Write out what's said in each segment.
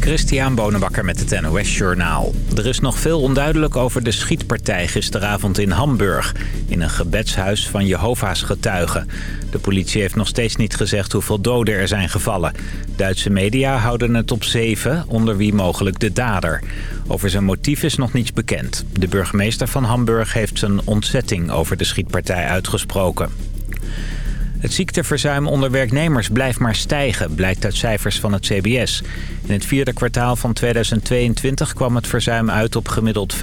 Christian Bonenbakker met het NOS Journaal. Er is nog veel onduidelijk over de schietpartij gisteravond in Hamburg... in een gebedshuis van Jehovah's getuigen. De politie heeft nog steeds niet gezegd hoeveel doden er zijn gevallen. Duitse media houden het op zeven, onder wie mogelijk de dader. Over zijn motief is nog niets bekend. De burgemeester van Hamburg heeft zijn ontzetting over de schietpartij uitgesproken. Het ziekteverzuim onder werknemers blijft maar stijgen, blijkt uit cijfers van het CBS. In het vierde kwartaal van 2022 kwam het verzuim uit op gemiddeld 5,6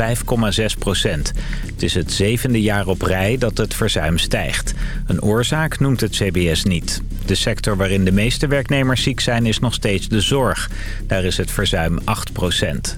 procent. Het is het zevende jaar op rij dat het verzuim stijgt. Een oorzaak noemt het CBS niet. De sector waarin de meeste werknemers ziek zijn is nog steeds de zorg. Daar is het verzuim 8 procent.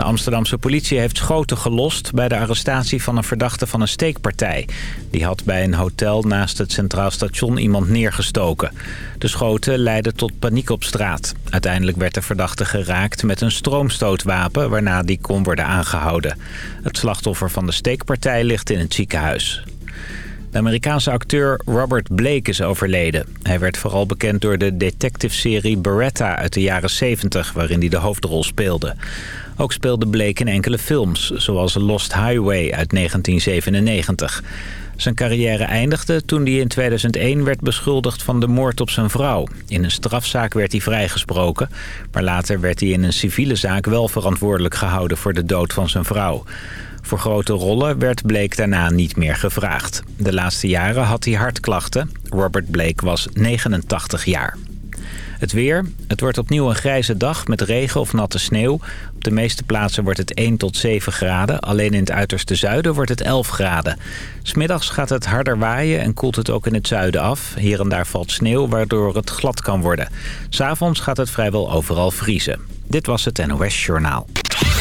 De Amsterdamse politie heeft schoten gelost bij de arrestatie van een verdachte van een steekpartij. Die had bij een hotel naast het Centraal Station iemand neergestoken. De schoten leidden tot paniek op straat. Uiteindelijk werd de verdachte geraakt met een stroomstootwapen waarna die kon worden aangehouden. Het slachtoffer van de steekpartij ligt in het ziekenhuis. De Amerikaanse acteur Robert Blake is overleden. Hij werd vooral bekend door de detective-serie Beretta uit de jaren 70... waarin hij de hoofdrol speelde. Ook speelde Blake in enkele films, zoals Lost Highway uit 1997. Zijn carrière eindigde toen hij in 2001 werd beschuldigd van de moord op zijn vrouw. In een strafzaak werd hij vrijgesproken, maar later werd hij in een civiele zaak wel verantwoordelijk gehouden voor de dood van zijn vrouw. Voor grote rollen werd Blake daarna niet meer gevraagd. De laatste jaren had hij hartklachten. Robert Blake was 89 jaar. Het weer. Het wordt opnieuw een grijze dag met regen of natte sneeuw. Op de meeste plaatsen wordt het 1 tot 7 graden. Alleen in het uiterste zuiden wordt het 11 graden. Smiddags gaat het harder waaien en koelt het ook in het zuiden af. Hier en daar valt sneeuw waardoor het glad kan worden. S'avonds gaat het vrijwel overal vriezen. Dit was het NOS Journaal.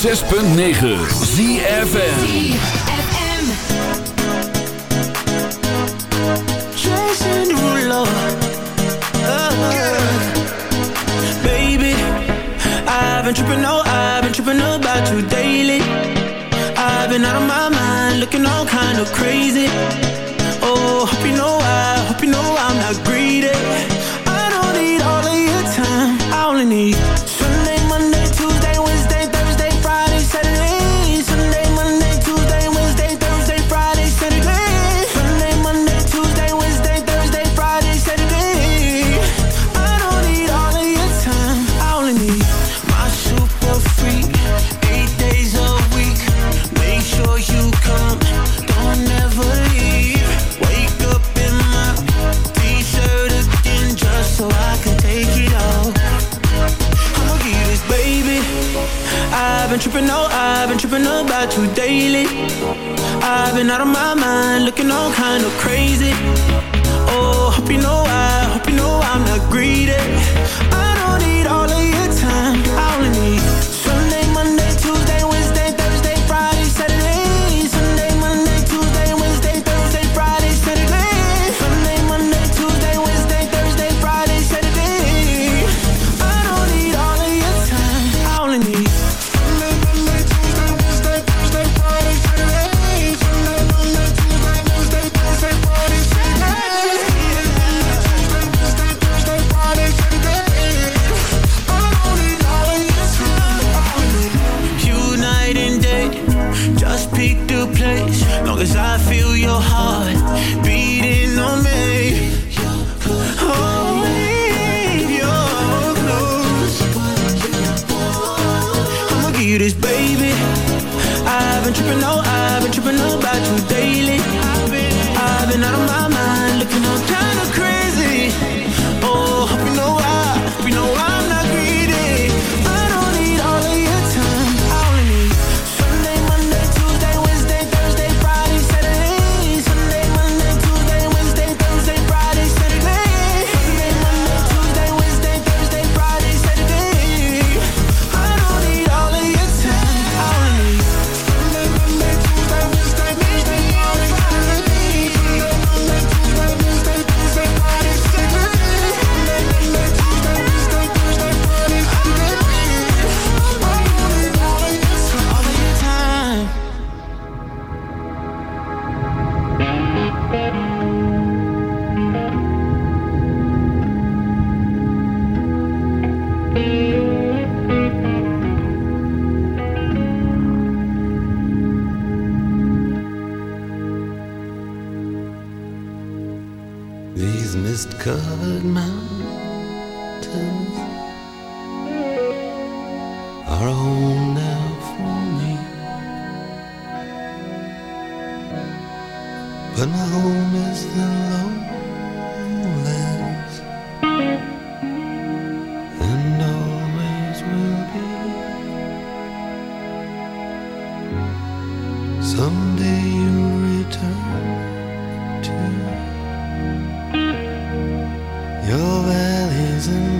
106.9 ZFN been tripping, no I've been tripping about you daily. I've been out of my mind, looking all kind of crazy. kind of crazy. Someday you'll return to your valleys and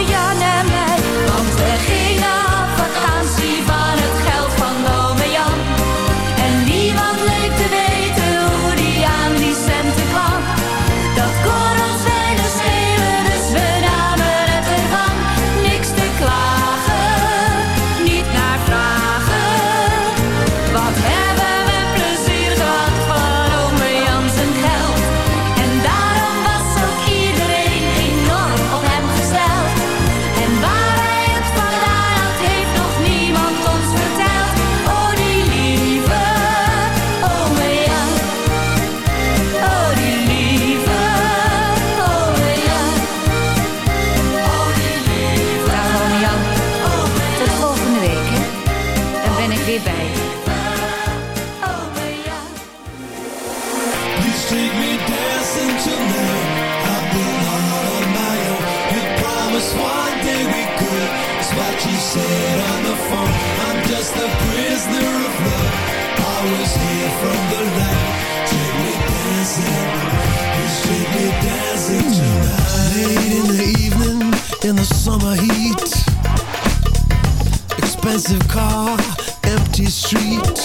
car, empty street.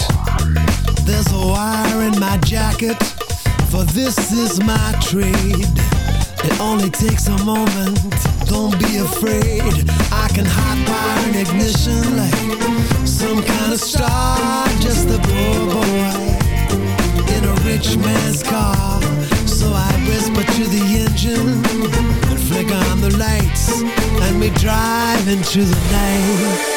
There's a wire in my jacket, for this is my trade. It only takes a moment, don't be afraid. I can hot wire an ignition like some kind of star, just a poor boy in a rich man's car. So I whisper to the engine and flick on the lights, and we drive into the night.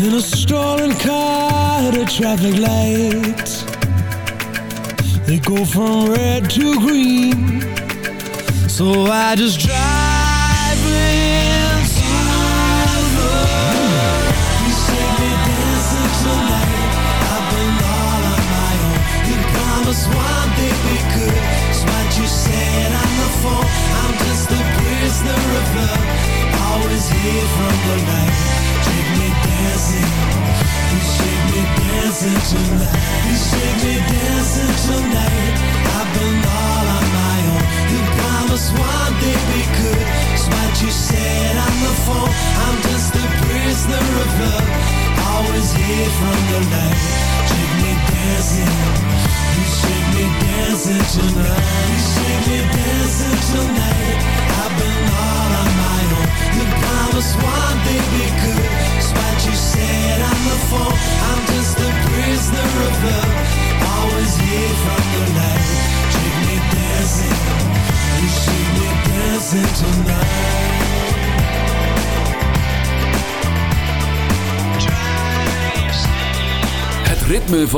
in a stolen car at a traffic light. They go from red to green So I just drive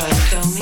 Wants till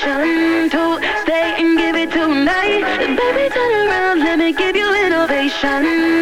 To stay and give it tonight. Baby, turn around, let me give you an ovation.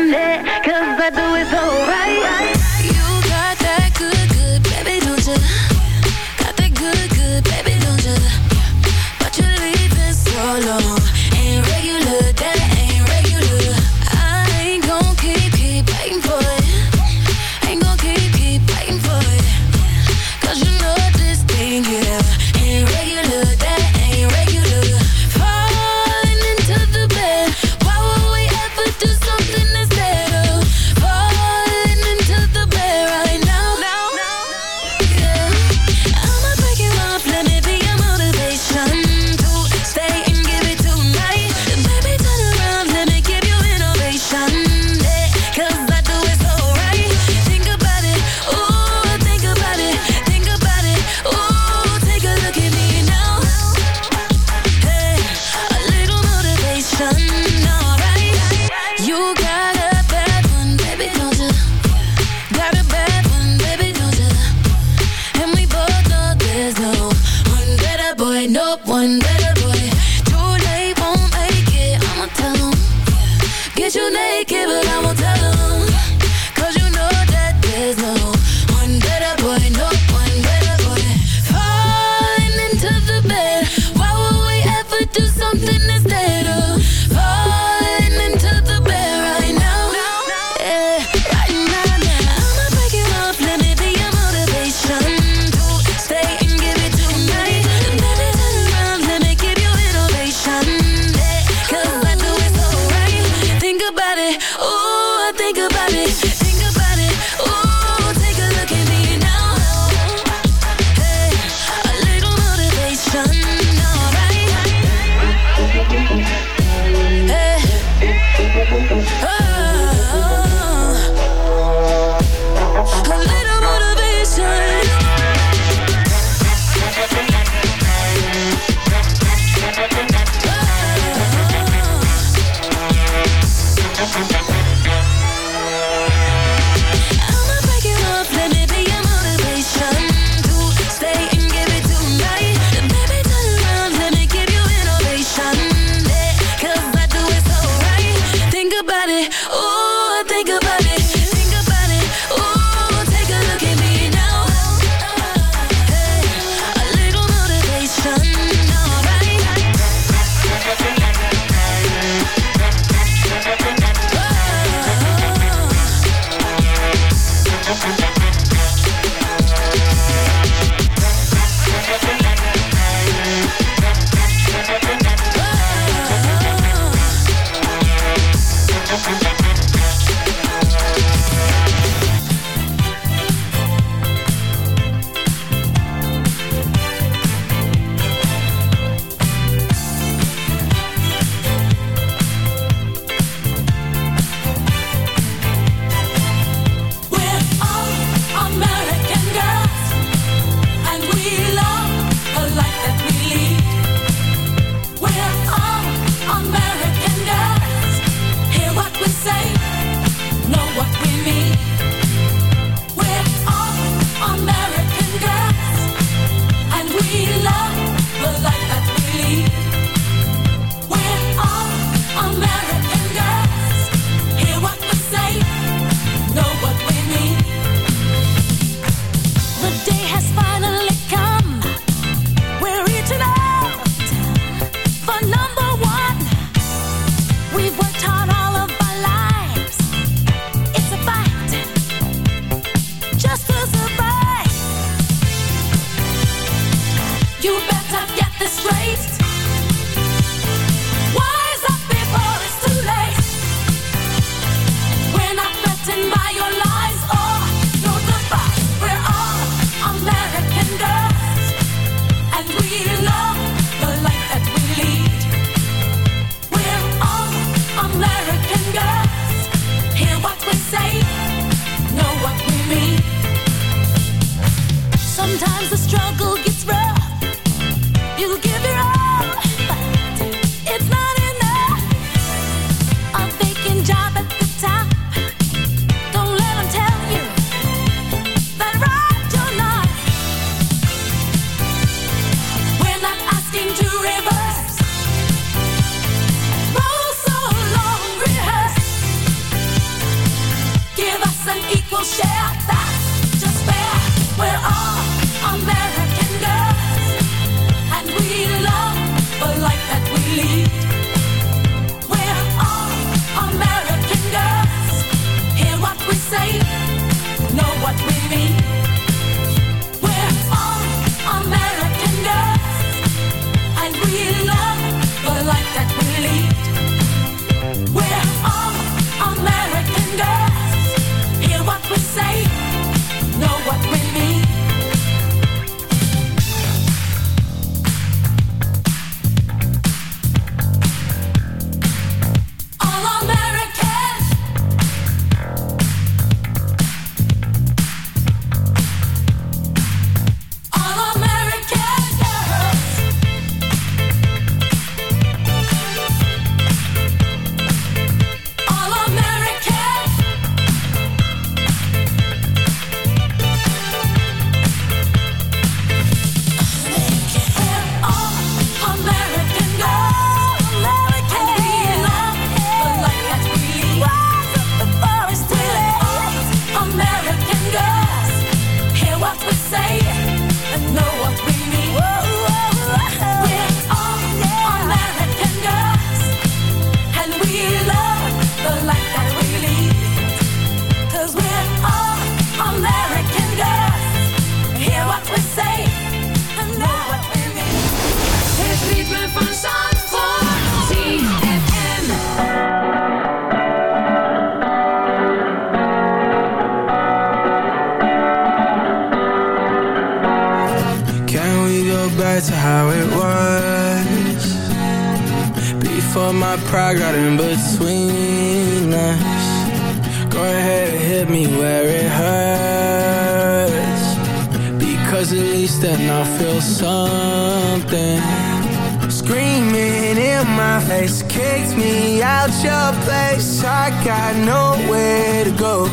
place I got nowhere to go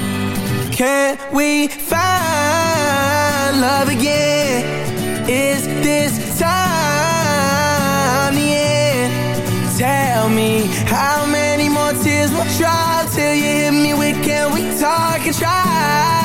Can we find love again? Is this time the end? Tell me how many more tears will try Till you hit me with can we talk and try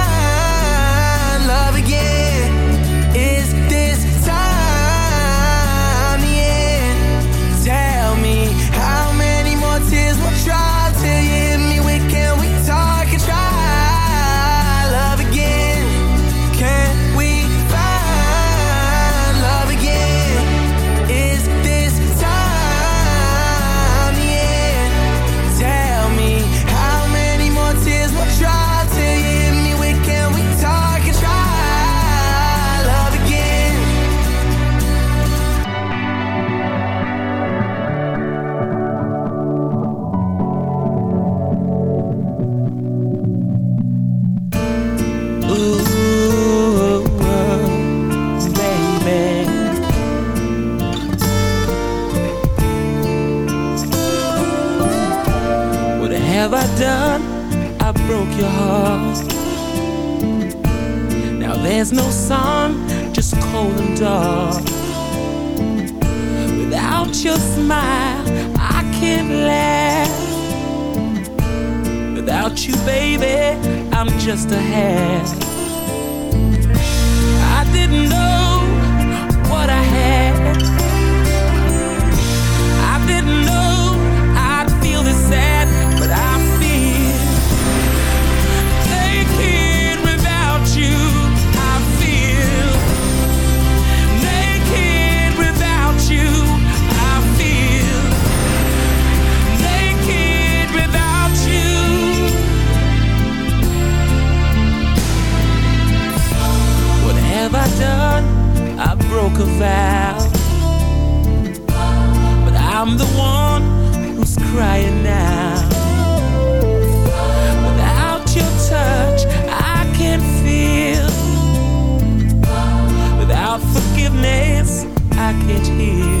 just a hat. I didn't know. broke a vow. But I'm the one who's crying now. Without your touch, I can't feel. Without forgiveness, I can't heal.